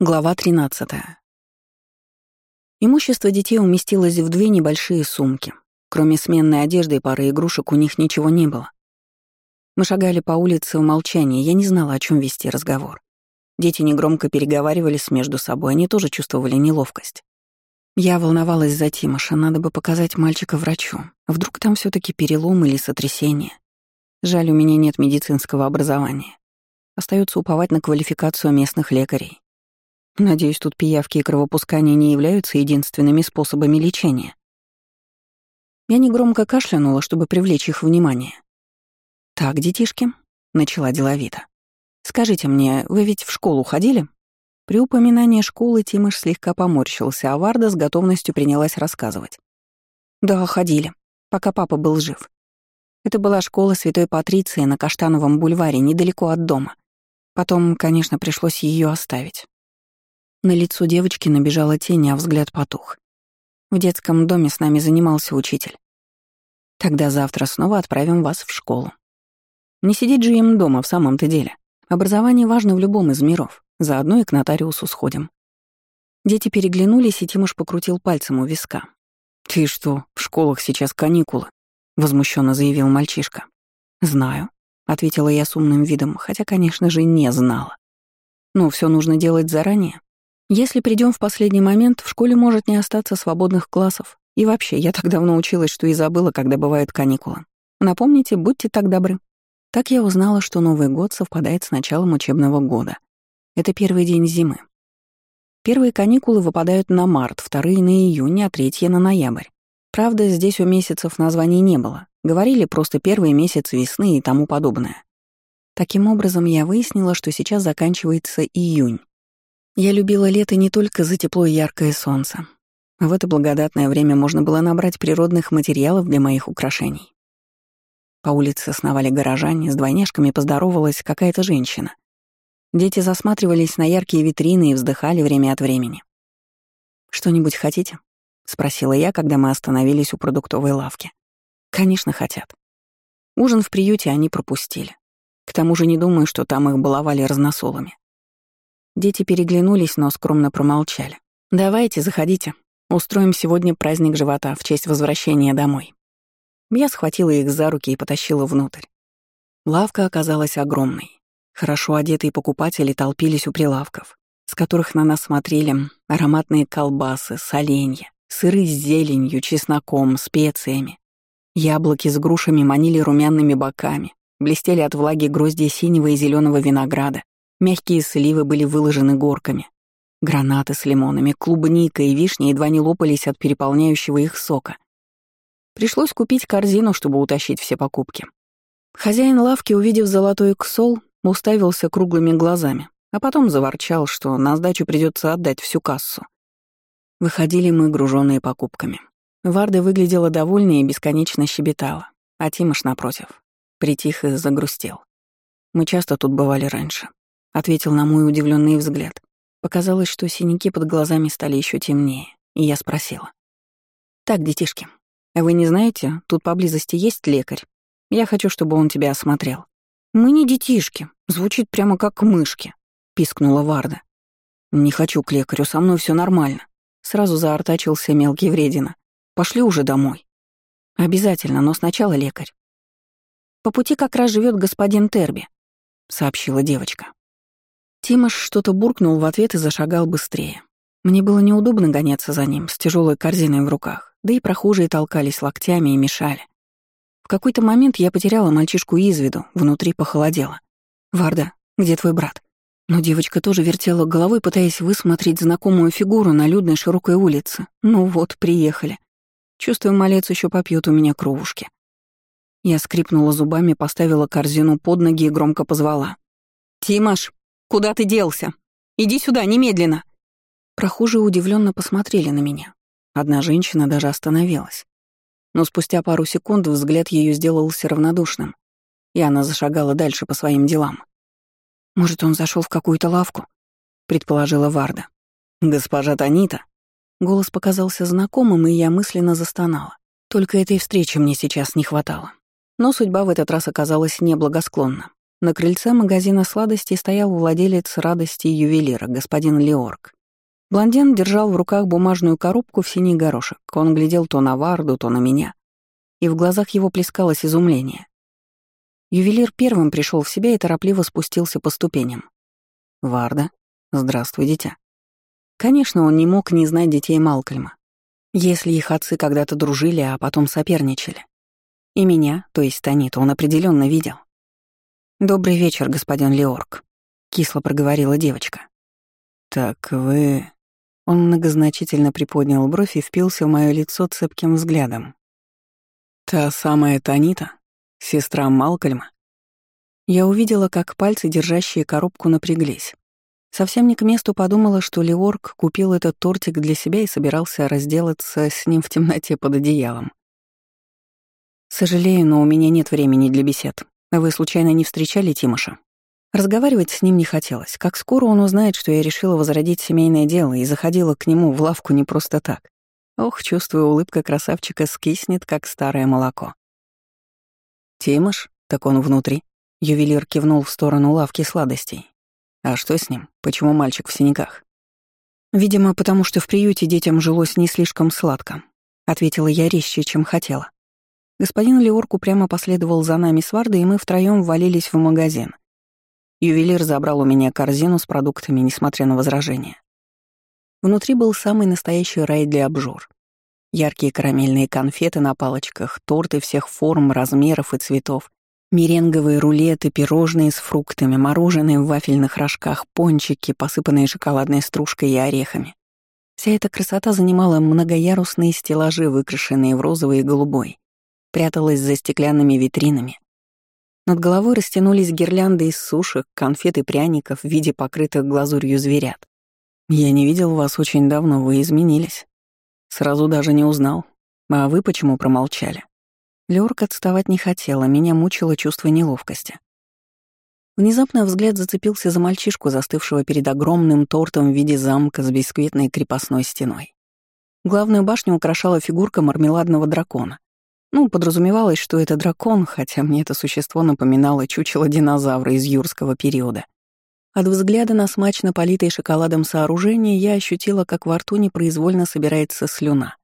Глава 13. Имущество детей уместилось в две небольшие сумки. Кроме сменной одежды и пары игрушек у них ничего не было. Мы шагали по улице в молчании, я не знала, о чем вести разговор. Дети негромко переговаривались между собой, они тоже чувствовали неловкость. Я волновалась за Тимоша, надо бы показать мальчика врачу. Вдруг там все таки перелом или сотрясение. Жаль, у меня нет медицинского образования. Остается уповать на квалификацию местных лекарей. Надеюсь, тут пиявки и кровопускание не являются единственными способами лечения. Я негромко кашлянула, чтобы привлечь их внимание. «Так, детишки», — начала деловито. «Скажите мне, вы ведь в школу ходили?» При упоминании школы Тимыш слегка поморщился, а Варда с готовностью принялась рассказывать. «Да, ходили, пока папа был жив. Это была школа Святой Патриции на Каштановом бульваре, недалеко от дома. Потом, конечно, пришлось ее оставить. На лицо девочки набежала тень, а взгляд потух. В детском доме с нами занимался учитель. Тогда завтра снова отправим вас в школу. Не сидеть же им дома в самом-то деле. Образование важно в любом из миров. Заодно и к нотариусу сходим. Дети переглянулись, и Тимош покрутил пальцем у виска. «Ты что, в школах сейчас каникулы?» — возмущенно заявил мальчишка. «Знаю», — ответила я с умным видом, хотя, конечно же, не знала. «Но все нужно делать заранее. Если придем в последний момент, в школе может не остаться свободных классов. И вообще, я так давно училась, что и забыла, когда бывают каникулы. Напомните, будьте так добры. Так я узнала, что Новый год совпадает с началом учебного года. Это первый день зимы. Первые каникулы выпадают на март, вторые — на июнь, а третьи — на ноябрь. Правда, здесь у месяцев названий не было. Говорили просто первый месяц весны и тому подобное. Таким образом, я выяснила, что сейчас заканчивается июнь. Я любила лето не только за тепло и яркое солнце. В это благодатное время можно было набрать природных материалов для моих украшений. По улице сновали горожане, с двойняшками поздоровалась какая-то женщина. Дети засматривались на яркие витрины и вздыхали время от времени. «Что-нибудь хотите?» — спросила я, когда мы остановились у продуктовой лавки. «Конечно, хотят. Ужин в приюте они пропустили. К тому же не думаю, что там их баловали разносолами. Дети переглянулись, но скромно промолчали. «Давайте, заходите. Устроим сегодня праздник живота в честь возвращения домой». Я схватила их за руки и потащила внутрь. Лавка оказалась огромной. Хорошо одетые покупатели толпились у прилавков, с которых на нас смотрели ароматные колбасы, соленья, сыры с зеленью, чесноком, специями. Яблоки с грушами манили румяными боками, блестели от влаги грозди синего и зеленого винограда, Мягкие сливы были выложены горками. Гранаты с лимонами, клубника и вишни едва не лопались от переполняющего их сока. Пришлось купить корзину, чтобы утащить все покупки. Хозяин лавки, увидев золотой ксол, уставился круглыми глазами, а потом заворчал, что на сдачу придется отдать всю кассу. Выходили мы, груженные покупками. Варда выглядела довольной и бесконечно щебетала, а Тимош, напротив, притих и загрустел. Мы часто тут бывали раньше ответил на мой удивленный взгляд. Показалось, что синяки под глазами стали еще темнее, и я спросила. «Так, детишки, вы не знаете, тут поблизости есть лекарь? Я хочу, чтобы он тебя осмотрел». «Мы не детишки», звучит прямо как мышки», — пискнула Варда. «Не хочу к лекарю, со мной все нормально». Сразу заортачился мелкий вредина. «Пошли уже домой». «Обязательно, но сначала лекарь». «По пути как раз живет господин Терби», — сообщила девочка. Тимош что-то буркнул в ответ и зашагал быстрее. Мне было неудобно гоняться за ним с тяжелой корзиной в руках, да и прохожие толкались локтями и мешали. В какой-то момент я потеряла мальчишку из виду, внутри похолодело. «Варда, где твой брат?» Но девочка тоже вертела головой, пытаясь высмотреть знакомую фигуру на людной широкой улице. Ну вот, приехали. Чувствую, малец еще попьет у меня кровушки. Я скрипнула зубами, поставила корзину под ноги и громко позвала. «Тимош!» Куда ты делся? Иди сюда, немедленно!» Прохожие удивленно посмотрели на меня. Одна женщина даже остановилась. Но спустя пару секунд взгляд ее сделался равнодушным, и она зашагала дальше по своим делам. «Может, он зашел в какую-то лавку?» — предположила Варда. «Госпожа Танита?» Голос показался знакомым, и я мысленно застонала. Только этой встречи мне сейчас не хватало. Но судьба в этот раз оказалась неблагосклонна. На крыльце магазина сладостей стоял владелец радости ювелира, господин Леорг. Блондин держал в руках бумажную коробку в синий горошек. Он глядел то на Варду, то на меня. И в глазах его плескалось изумление. Ювелир первым пришел в себя и торопливо спустился по ступеням. «Варда, здравствуй, дитя». Конечно, он не мог не знать детей Малкольма, если их отцы когда-то дружили, а потом соперничали. И меня, то есть Таниту, он определенно видел. «Добрый вечер, господин Леорг», — кисло проговорила девочка. «Так вы...» Он многозначительно приподнял бровь и впился в мое лицо цепким взглядом. «Та самая Танита? Сестра Малкольма?» Я увидела, как пальцы, держащие коробку, напряглись. Совсем не к месту подумала, что Леорг купил этот тортик для себя и собирался разделаться с ним в темноте под одеялом. «Сожалею, но у меня нет времени для бесед. Вы случайно не встречали Тимоша?» Разговаривать с ним не хотелось. Как скоро он узнает, что я решила возродить семейное дело и заходила к нему в лавку не просто так. Ох, чувствую, улыбка красавчика скиснет, как старое молоко. «Тимош? Так он внутри?» Ювелир кивнул в сторону лавки сладостей. «А что с ним? Почему мальчик в синяках?» «Видимо, потому что в приюте детям жилось не слишком сладко», — ответила я резче, чем хотела. Господин Леорку прямо последовал за нами с Вардой, и мы втроём ввалились в магазин — Ювелир забрал у меня корзину с продуктами, несмотря на возражения. Внутри был самый настоящий рай для обжор. Яркие карамельные конфеты на палочках, торты всех форм, размеров и цветов, меренговые рулеты, пирожные с фруктами, мороженое в вафельных рожках, пончики, посыпанные шоколадной стружкой и орехами. Вся эта красота занимала многоярусные стеллажи, выкрашенные в розовый и голубой, пряталась за стеклянными витринами, над головой растянулись гирлянды из сушек, конфет и пряников в виде покрытых глазурью зверят. «Я не видел вас очень давно, вы изменились. Сразу даже не узнал. А вы почему промолчали?» Лёрк отставать не хотела, меня мучило чувство неловкости. Внезапно взгляд зацепился за мальчишку, застывшего перед огромным тортом в виде замка с бисквитной крепостной стеной. Главную башню украшала фигурка мармеладного дракона. Ну, подразумевалось, что это дракон, хотя мне это существо напоминало чучело динозавра из юрского периода. От взгляда на смачно политое шоколадом сооружение я ощутила, как во рту непроизвольно собирается слюна.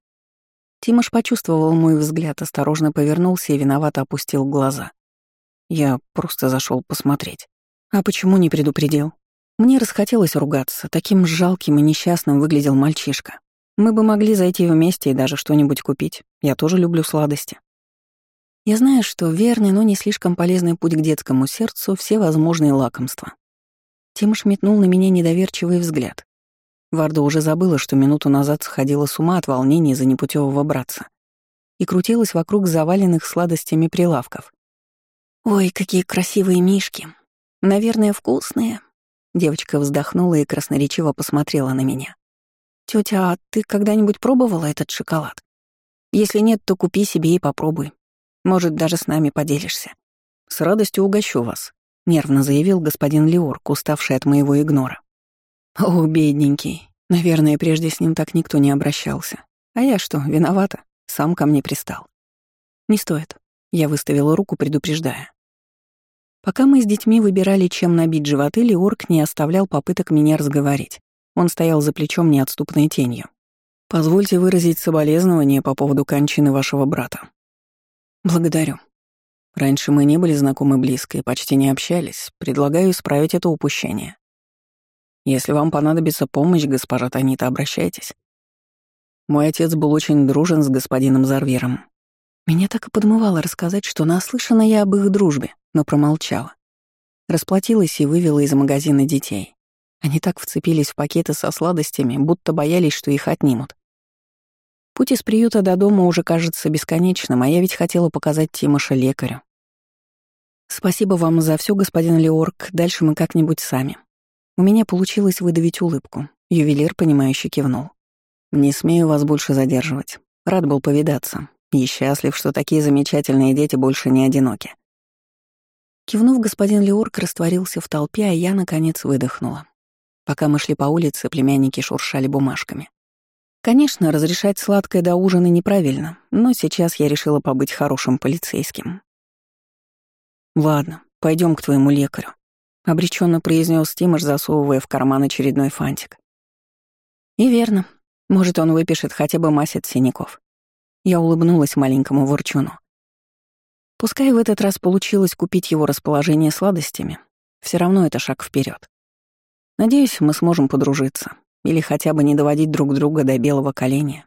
Тимош почувствовал мой взгляд, осторожно повернулся и виновато опустил глаза. Я просто зашел посмотреть. А почему не предупредил? Мне расхотелось ругаться, таким жалким и несчастным выглядел мальчишка. Мы бы могли зайти вместе и даже что-нибудь купить. Я тоже люблю сладости. Я знаю, что верный, но не слишком полезный путь к детскому сердцу — все возможные лакомства. Тимош метнул на меня недоверчивый взгляд. Варда уже забыла, что минуту назад сходила с ума от волнения за непутевого братца и крутилась вокруг заваленных сладостями прилавков. «Ой, какие красивые мишки! Наверное, вкусные!» Девочка вздохнула и красноречиво посмотрела на меня. Тетя, а ты когда-нибудь пробовала этот шоколад? Если нет, то купи себе и попробуй. Может, даже с нами поделишься. С радостью угощу вас, нервно заявил господин Леорк, уставший от моего игнора. О, бедненький. Наверное, прежде с ним так никто не обращался. А я что, виновата? Сам ко мне пристал. Не стоит. Я выставила руку, предупреждая. Пока мы с детьми выбирали, чем набить животы, Леорк не оставлял попыток меня разговорить. Он стоял за плечом неотступной тенью. «Позвольте выразить соболезнование по поводу кончины вашего брата». «Благодарю. Раньше мы не были знакомы близко и почти не общались. Предлагаю исправить это упущение. Если вам понадобится помощь, госпожа Танита, обращайтесь. Мой отец был очень дружен с господином Зарвером. Меня так и подмывало рассказать, что наслышана я об их дружбе, но промолчала. Расплатилась и вывела из магазина детей. Они так вцепились в пакеты со сладостями, будто боялись, что их отнимут. Путь из приюта до дома уже кажется бесконечным, а я ведь хотела показать Тимоша лекарю. Спасибо вам за все, господин Леорг. Дальше мы как-нибудь сами. У меня получилось выдавить улыбку. Ювелир, понимающе кивнул. Не смею вас больше задерживать. Рад был повидаться. И счастлив, что такие замечательные дети больше не одиноки. Кивнув, господин Леорг растворился в толпе, а я, наконец, выдохнула. Пока мы шли по улице, племянники шуршали бумажками. Конечно, разрешать сладкое до ужина неправильно, но сейчас я решила побыть хорошим полицейским. Ладно, пойдем к твоему лекарю», — обреченно произнес Тимош, засовывая в карман очередной фантик. И верно. Может, он выпишет хотя бы мазь от синяков. Я улыбнулась маленькому ворчуну. Пускай в этот раз получилось купить его расположение сладостями, все равно это шаг вперед. Надеюсь, мы сможем подружиться или хотя бы не доводить друг друга до белого коленя.